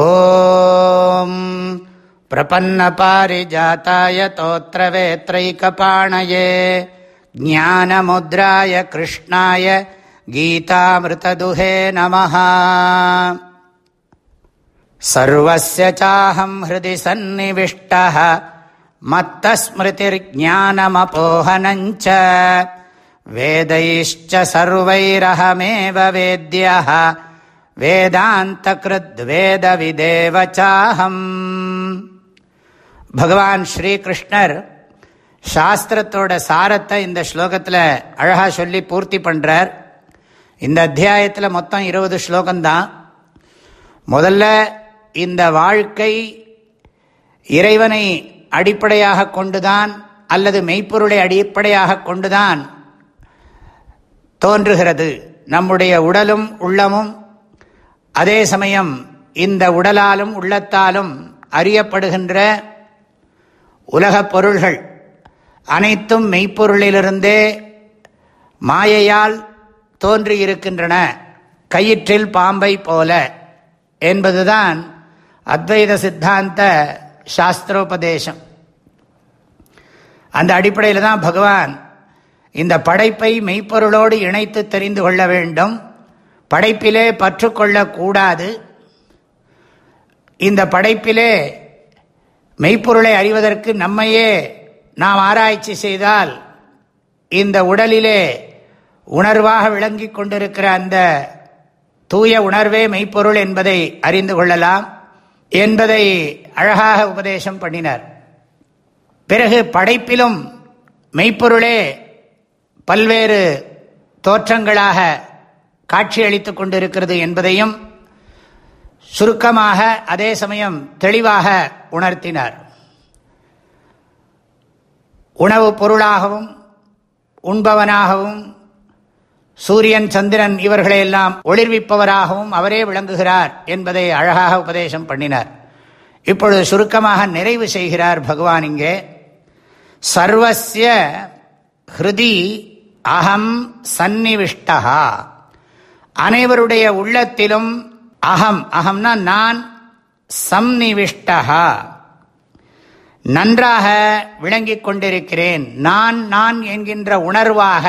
ॐ प्रपन्नपारिजाताय तोत्रवेत्रैकपाणये ज्ञानमुद्राय कृष्णाय गीतामृतदुहे नमः सर्वस्य चाहं हृदि सन्निविष्टः मत्तस्मृतिर्ज्ञानमपोहनञ्च वेदैश्च सर्वैरहमेव वेद्यः வேதாந்த கிருத் வேத விதேவச்சாகம் பகவான் ஸ்ரீகிருஷ்ணர் சாஸ்திரத்தோட சாரத்தை இந்த ஸ்லோகத்தில் அழகாக சொல்லி பூர்த்தி பண்ணுறார் இந்த அத்தியாயத்தில் மொத்தம் இருபது ஸ்லோகம்தான். முதல்ல இந்த வாழ்க்கை இறைவனை அடிப்படையாக கொண்டுதான் அல்லது மெய்ப்பொருளை அடிப்படையாக கொண்டுதான் தோன்றுகிறது. நம்முடைய உடலும் உள்ளமும் அதே சமயம் இந்த உடலாலும் உள்ளத்தாலும் அறியப்படுகின்ற உலகப் பொருள்கள் அனைத்தும் மெய்ப்பொருளிலிருந்தே மாயையால் தோன்றியிருக்கின்றன. கயிற்றில் பாம்பை போல என்பதுதான் அத்வைத சித்தாந்த சாஸ்திரோபதேசம். அந்த அடிப்படையில் தான் பகவான் இந்த படைப்பை மெய்ப்பொருளோடு இணைத்து தெரிந்து கொள்ள வேண்டும். படைப்பிலே பற்றுக்கொள்ளக்கூடாது. இந்த படைப்பிலே மெய்ப்பொருளை அறிவதற்கு நம்மையே நாம் ஆராய்ச்சி செய்தால் இந்த உடலிலே உணர்வாக விளங்கி கொண்டிருக்கிற அந்த தூய உணர்வே மெய்ப்பொருள் என்பதை அறிந்து கொள்ளலாம் என்பதை அழகாக உபதேசம் பண்ணினார். பிறகு படைப்பிலும் மெய்ப்பொருளே பல்வேறு தோற்றங்களாக காட்சியளித்துக் கொண்டிருக்கிறது என்பதையும் சுருக்கமாக அதே சமயம் தெளிவாக உணர்த்தினார். உணவு பொருளாகவும் உண்பவனாகவும் சூரியன் சந்திரன் இவர்களையெல்லாம் ஒளிர்விப்பவராகவும் அவரே விளங்குகிறார் என்பதை அழகாக உபதேசம் பண்ணினார். இப்பொழுது சுருக்கமாக நிறைவு செய்கிறார் பகவான் இங்கே. சர்வசிய ஹிருதி அகம் சந்நிவிஷ்டா அனைவருடைய உள்ளத்திலும் அகம் அகம்னா நான் சம்நிவிஷ்டா நன்றாக விளங்கிக் கொண்டிருக்கிறேன். நான் நான் என்கின்ற உணர்வாக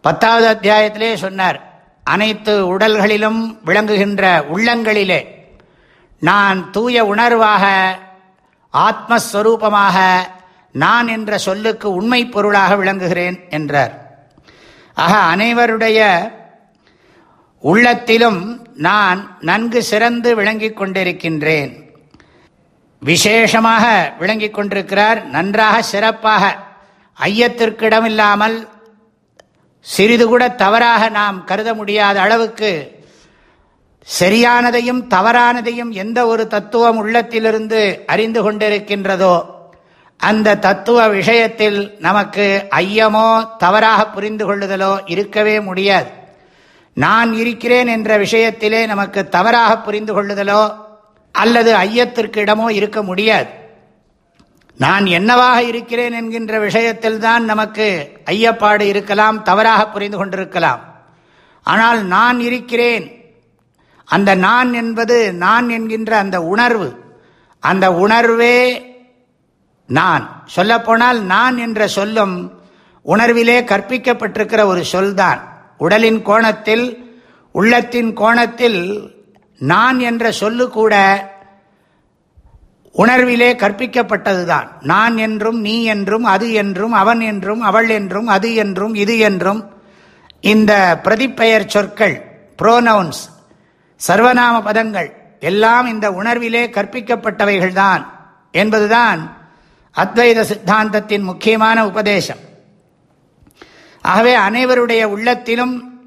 பத்தாவது அத்தியாயத்திலே சொன்னார் அனைத்து உடல்களிலும் விளங்குகின்ற உள்ளங்களிலே நான் தூய உணர்வாக ஆத்மஸ்வரூபமாக நான் என்ற சொல்லுக்கு உண்மை பொருளாக விளங்குகிறேன் என்றார். ஆக அனைவருடைய உள்ளத்திலும் நான் நன்கு சிறந்து விளங்கிக் கொண்டிருக்கின்றேன். விசேஷமாக விளங்கிக் கொண்டிருக்கிறார். நன்றாக சிறப்பாக. ஐயத்திற்கிடமில்லாமல் சிறிது கூட தவறாக நாம் கருத முடியாத அளவுக்கு சரியானதையும் தவறானதையும் எந்த ஒரு தத்துவம் உள்ளத்திலிருந்து அறிந்து கொண்டிருக்கின்றதோ அந்த தத்துவ விஷயத்தில் நமக்கு ஐயமோ தவறாக புரிந்து கொள்ளுதலோ இருக்கவே முடியாது. நான் இருக்கிறேன் என்ற விஷயத்திலே நமக்கு தவறாக புரிந்து கொள்ளுதலோ அல்லது ஐயத்திற்கு இடமோ இருக்க முடியாது. நான் என்னவாக இருக்கிறேன் என்கின்ற விஷயத்தில் தான் நமக்கு ஐயப்பாடு இருக்கலாம் தவறாக புரிந்து கொண்டிருக்கலாம். ஆனால் நான் இருக்கிறேன். அந்த நான் என்பது நான் என்கின்ற அந்த உணர்வு. அந்த உணர்வே நான். சொல்லப்போனால் நான் என்ற சொல்லும் உணர்விலே கற்பிக்கப்பட்டிருக்கிற ஒரு சொல்தான். உடலின் கோணத்தில் உள்ளத்தின் கோணத்தில் நான் என்ற சொல்லு கூட உணர்விலே கற்பிக்கப்பட்டதுதான். நான் என்றும் நீ என்றும் அது என்றும் அவன் என்றும் அவள் என்றும் அது என்றும் இது என்றும் இந்த பிரதிப்பெயர் சொற்கள் புரோனவுன்ஸ் சர்வநாம பதங்கள் எல்லாம் இந்த உணர்விலே கற்பிக்கப்பட்டவைகள்தான் என்பதுதான் அத்வைத சித்தாந்தத்தின் முக்கியமான உபதேசம். ஆகவே அனைவருடைய உள்ளத்திலும்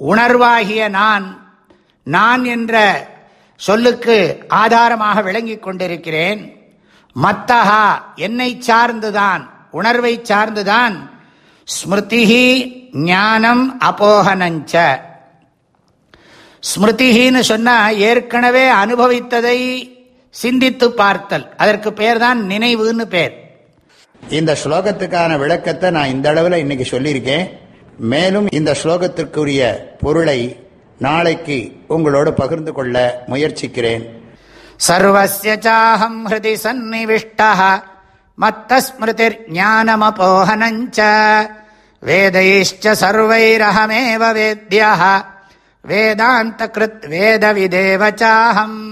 உணர்வாகிய நான் நான் என்ற சொல்லுக்கு ஆதாரமாக விளங்கிக் கொண்டிருக்கிறேன். மத்தகா என்னை சார்ந்துதான் உணர்வை சார்ந்துதான் ஸ்மிருதிஹி ஞானம் அபோகனஞ்ச. ஸ்மிருதிஹின்னு சொன்னால் ஏற்கனவே அனுபவித்ததை சிந்தித்து பார்த்தல். அதற்கு பேர் தான் நினைவுன்னு பேர். இந்த ஸ்லோகத்துக்கான விளக்கத்தை நான் இந்த அளவில் இன்னைக்கு சொல்லியிருக்கேன். மேலும் இந்த ஸ்லோகத்திற்குரிய பொருளை நாளைக்கு உங்களோடு பகிர்ந்து கொள்ள முயற்சிக்கிறேன். சர்வசாஹம் ஹிருதி சந்நிவிஷ்டः மத்தஸ்மிருதிர் ஞானமபோகனஞ்ச வேதைश्च சர்வைரஹமேவ வேத்யா வேதாந்த கிருத் வேதவிதேவ விதேவச்சாஹம்